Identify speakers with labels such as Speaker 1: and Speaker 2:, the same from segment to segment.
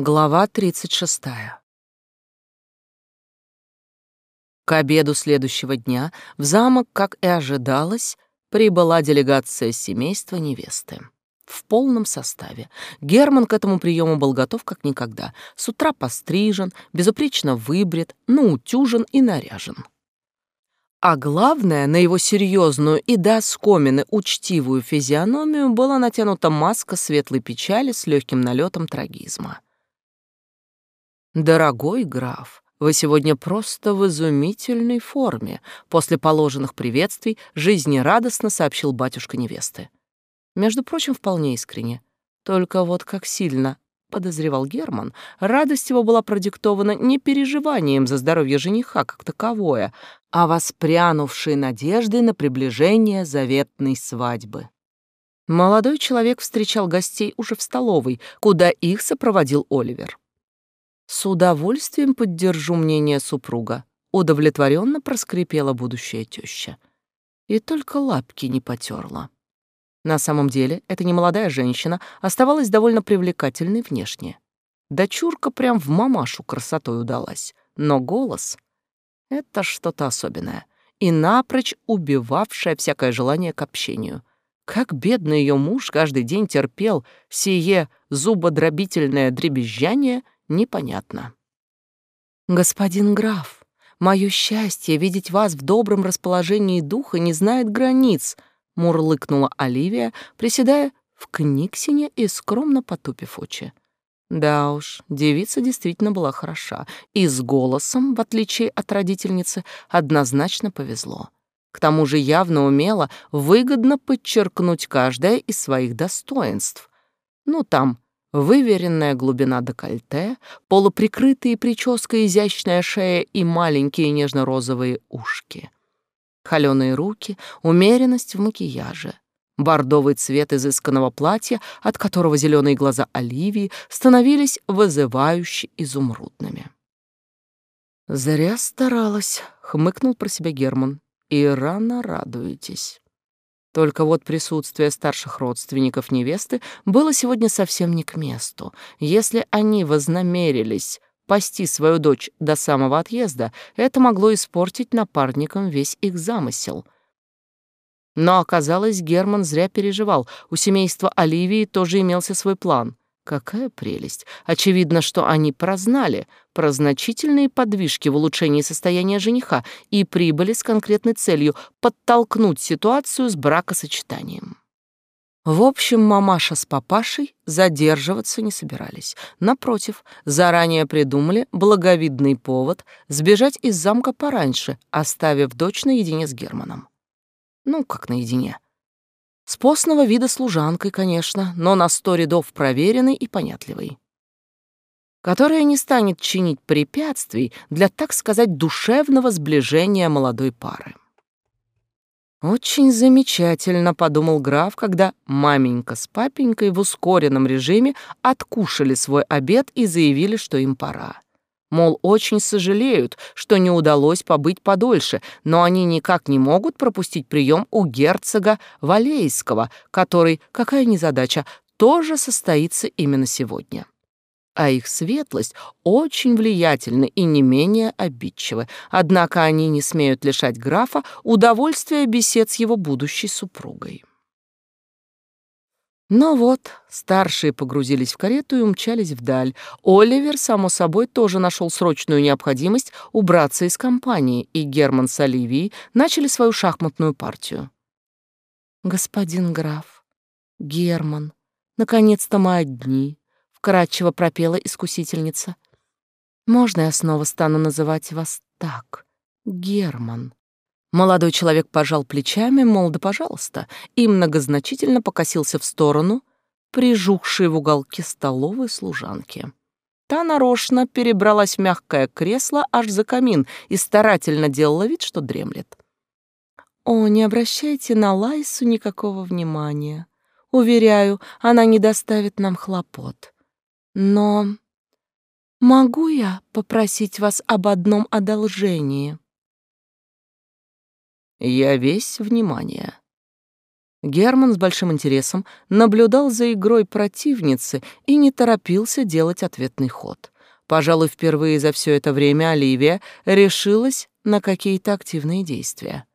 Speaker 1: Глава 36. К обеду следующего дня в замок, как и ожидалось, прибыла делегация семейства невесты. В полном составе. Герман к этому приему был готов как никогда. С утра пострижен, безупречно выбрит, наутюжен и наряжен. А главное, на его серьезную и до скомины учтивую физиономию была натянута маска светлой печали с легким налетом трагизма. «Дорогой граф, вы сегодня просто в изумительной форме», после положенных приветствий жизнерадостно сообщил батюшка невесты. Между прочим, вполне искренне. Только вот как сильно, подозревал Герман, радость его была продиктована не переживанием за здоровье жениха как таковое, а воспрянувшей надеждой на приближение заветной свадьбы. Молодой человек встречал гостей уже в столовой, куда их сопроводил Оливер. С удовольствием поддержу мнение супруга. Удовлетворенно проскрипела будущая теща. И только лапки не потерла. На самом деле, эта немолодая женщина оставалась довольно привлекательной внешне. Дочурка прям в мамашу красотой удалась. Но голос — это что-то особенное. И напрочь убивавшее всякое желание к общению. Как бедный ее муж каждый день терпел сие зубодробительное дребезжание — непонятно. «Господин граф, мое счастье видеть вас в добром расположении духа не знает границ», мурлыкнула Оливия, приседая в книгсине и скромно потупив очи. Да уж, девица действительно была хороша, и с голосом, в отличие от родительницы, однозначно повезло. К тому же явно умела выгодно подчеркнуть каждое из своих достоинств. Ну, там, Выверенная глубина декольте, полуприкрытые прической изящная шея и маленькие нежно-розовые ушки. Холёные руки, умеренность в макияже, бордовый цвет изысканного платья, от которого зеленые глаза Оливии становились вызывающе изумрудными. «Зря старалась», — хмыкнул про себя Герман. «И рано радуетесь». Только вот присутствие старших родственников невесты было сегодня совсем не к месту. Если они вознамерились пасти свою дочь до самого отъезда, это могло испортить напарникам весь их замысел. Но оказалось, Герман зря переживал. У семейства Оливии тоже имелся свой план. Какая прелесть! Очевидно, что они прознали про значительные подвижки в улучшении состояния жениха и прибыли с конкретной целью подтолкнуть ситуацию с бракосочетанием. В общем, мамаша с папашей задерживаться не собирались. Напротив, заранее придумали благовидный повод сбежать из замка пораньше, оставив дочь наедине с Германом. Ну, как наедине. С постного вида служанкой, конечно, но на сто рядов проверенной и понятливой. Которая не станет чинить препятствий для, так сказать, душевного сближения молодой пары. «Очень замечательно», — подумал граф, когда маменька с папенькой в ускоренном режиме откушали свой обед и заявили, что им пора. Мол, очень сожалеют, что не удалось побыть подольше, но они никак не могут пропустить прием у герцога Валейского, который, какая незадача, тоже состоится именно сегодня. А их светлость очень влиятельны и не менее обидчивы, однако они не смеют лишать графа удовольствия бесед с его будущей супругой. Но вот старшие погрузились в карету и умчались вдаль. Оливер, само собой, тоже нашел срочную необходимость убраться из компании, и Герман с Оливией начали свою шахматную партию. «Господин граф, Герман, наконец-то мы одни», — вкратчиво пропела искусительница. «Можно я снова стану называть вас так, Герман?» Молодой человек пожал плечами, мол, да пожалуйста, и многозначительно покосился в сторону прижухшей в уголке столовой служанки. Та нарочно перебралась в мягкое кресло аж за камин и старательно делала вид, что дремлет. «О, не обращайте на Лайсу никакого внимания. Уверяю, она не доставит нам хлопот. Но могу я попросить вас об одном одолжении?» Я весь внимание. Герман с большим интересом наблюдал за игрой противницы и не торопился делать ответный ход. Пожалуй, впервые за все это время Оливия решилась на какие-то активные действия.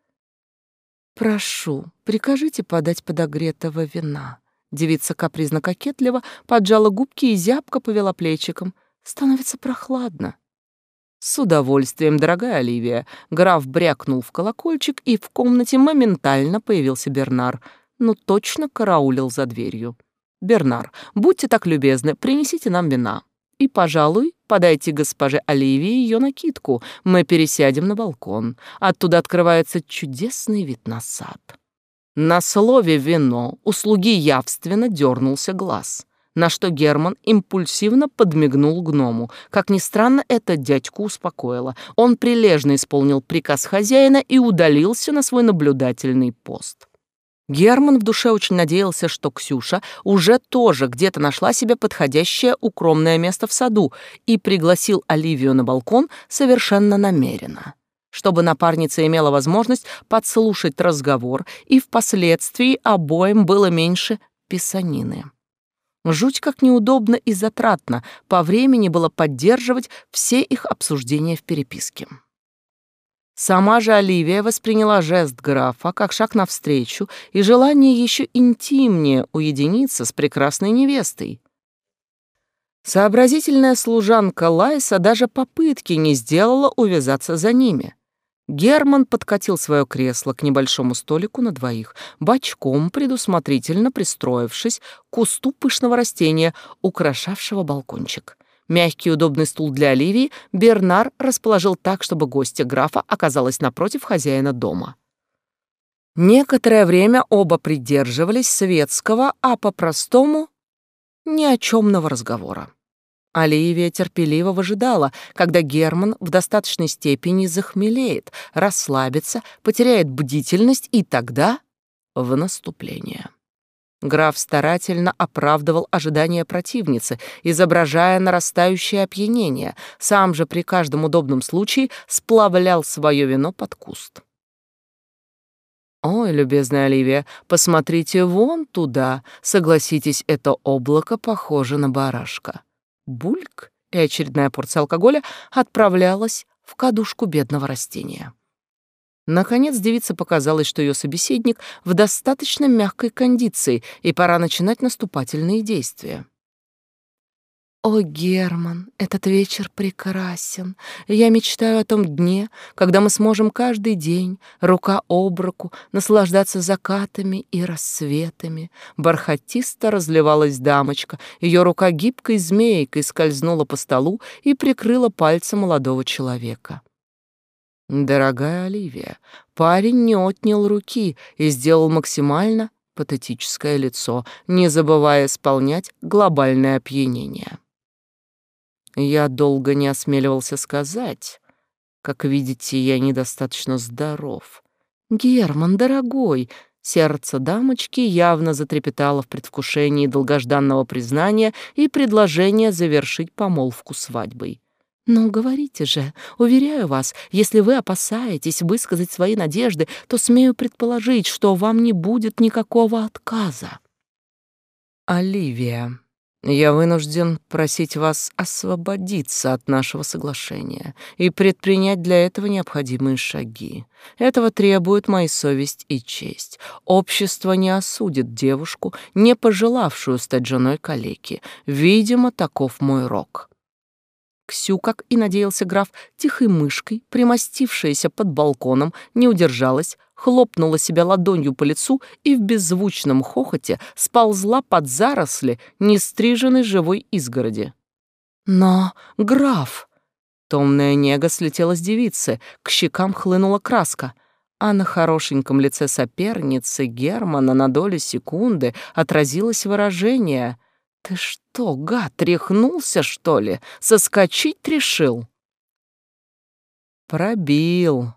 Speaker 1: «Прошу, прикажите подать подогретого вина». Девица капризно-кокетливо поджала губки и зябко повела плечиком. «Становится прохладно». «С удовольствием, дорогая Оливия!» Граф брякнул в колокольчик, и в комнате моментально появился Бернар, но точно караулил за дверью. «Бернар, будьте так любезны, принесите нам вина. И, пожалуй, подайте госпоже Оливии ее накидку. Мы пересядем на балкон. Оттуда открывается чудесный вид на сад». На слове «вино» у слуги явственно дернулся глаз — на что Герман импульсивно подмигнул гному. Как ни странно, это дядьку успокоило. Он прилежно исполнил приказ хозяина и удалился на свой наблюдательный пост. Герман в душе очень надеялся, что Ксюша уже тоже где-то нашла себе подходящее укромное место в саду и пригласил Оливию на балкон совершенно намеренно чтобы напарница имела возможность подслушать разговор, и впоследствии обоим было меньше писанины. Жуть как неудобно и затратно по времени было поддерживать все их обсуждения в переписке. Сама же Оливия восприняла жест графа как шаг навстречу и желание еще интимнее уединиться с прекрасной невестой. Сообразительная служанка Лайса даже попытки не сделала увязаться за ними — Герман подкатил свое кресло к небольшому столику на двоих, бочком предусмотрительно пристроившись к кусту пышного растения, украшавшего балкончик. Мягкий удобный стул для Оливии Бернар расположил так, чтобы гостья графа оказалась напротив хозяина дома. Некоторое время оба придерживались светского, а по-простому ни о чемного разговора. Оливия терпеливо выжидала, когда Герман в достаточной степени захмелеет, расслабится, потеряет бдительность и тогда в наступление. Граф старательно оправдывал ожидания противницы, изображая нарастающее опьянение, сам же при каждом удобном случае сплавлял свое вино под куст. «Ой, любезная Оливия, посмотрите вон туда. Согласитесь, это облако похоже на барашка бульк, и очередная порция алкоголя отправлялась в кадушку бедного растения. Наконец девице показалось, что ее собеседник в достаточно мягкой кондиции, и пора начинать наступательные действия. О, Герман, этот вечер прекрасен. Я мечтаю о том дне, когда мы сможем каждый день, рука об руку, наслаждаться закатами и рассветами. Бархатисто разливалась дамочка, ее рука гибкой змейкой скользнула по столу и прикрыла пальцы молодого человека. Дорогая Оливия, парень не отнял руки и сделал максимально патетическое лицо, не забывая исполнять глобальное опьянение. Я долго не осмеливался сказать. Как видите, я недостаточно здоров. Герман, дорогой, сердце дамочки явно затрепетало в предвкушении долгожданного признания и предложения завершить помолвку свадьбой. «Ну, говорите же, уверяю вас, если вы опасаетесь высказать свои надежды, то смею предположить, что вам не будет никакого отказа». «Оливия», я вынужден просить вас освободиться от нашего соглашения и предпринять для этого необходимые шаги. Этого требует моя совесть и честь. Общество не осудит девушку, не пожелавшую стать женой калеки. Видимо, таков мой рок. Ксю, как и надеялся граф, тихой мышкой, примостившаяся под балконом, не удержалась, хлопнула себя ладонью по лицу и в беззвучном хохоте сползла под заросли нестриженной живой изгороди. «Но, граф!» Томная нега слетела с девицы, к щекам хлынула краска, а на хорошеньком лице соперницы Германа на долю секунды отразилось выражение «Ты что, гад, тряхнулся, что ли? Соскочить решил?» «Пробил»,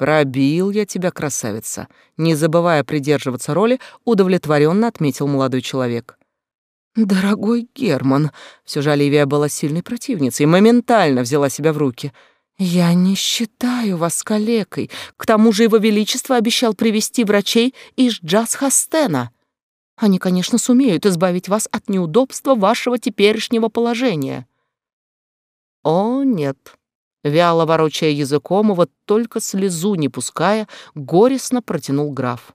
Speaker 1: «Пробил я тебя, красавица!» Не забывая придерживаться роли, удовлетворенно отметил молодой человек. «Дорогой Герман!» Все же Оливия была сильной противницей и моментально взяла себя в руки. «Я не считаю вас калекой. К тому же его величество обещал привести врачей из Джаз-Хастена. Они, конечно, сумеют избавить вас от неудобства вашего теперешнего положения». «О, нет», Вяло ворочая языком и вот только слезу не пуская, горестно протянул граф.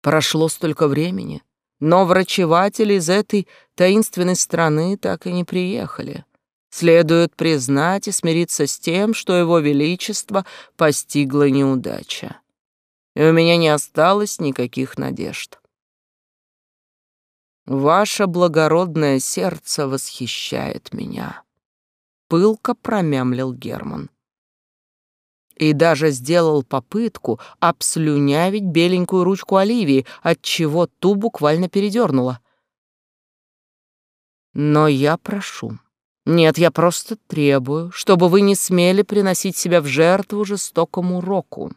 Speaker 1: Прошло столько времени, но врачеватели из этой таинственной страны так и не приехали. Следует признать и смириться с тем, что его величество постигла неудача. И у меня не осталось никаких надежд. Ваше благородное сердце восхищает меня пылко промямлил Герман. И даже сделал попытку обслюнявить беленькую ручку Оливии, отчего ту буквально передернула. Но я прошу. Нет, я просто требую, чтобы вы не смели приносить себя в жертву жестокому року.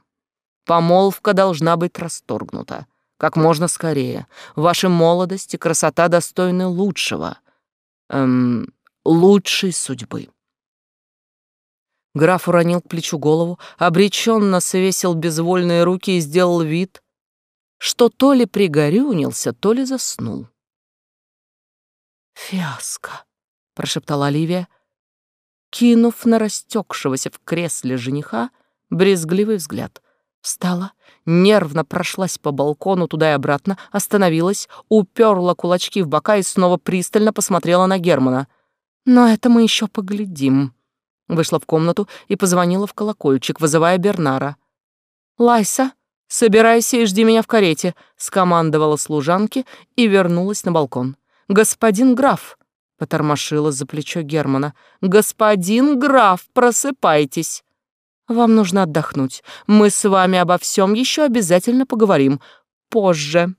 Speaker 1: Помолвка должна быть расторгнута. Как можно скорее. Ваша молодость и красота достойны лучшего. Эм, лучшей судьбы. Граф уронил к плечу голову, обреченно свесил безвольные руки и сделал вид, что то ли пригорюнился, то ли заснул. «Фиаско», — прошептала Оливия, кинув на растекшегося в кресле жениха брезгливый взгляд. Встала, нервно прошлась по балкону туда и обратно, остановилась, уперла кулачки в бока и снова пристально посмотрела на Германа. «Но это мы еще поглядим». Вышла в комнату и позвонила в колокольчик, вызывая Бернара. «Лайса, собирайся и жди меня в карете», — скомандовала служанке и вернулась на балкон. «Господин граф», — потормошила за плечо Германа, «господин граф, просыпайтесь». «Вам нужно отдохнуть. Мы с вами обо всем еще обязательно поговорим. Позже».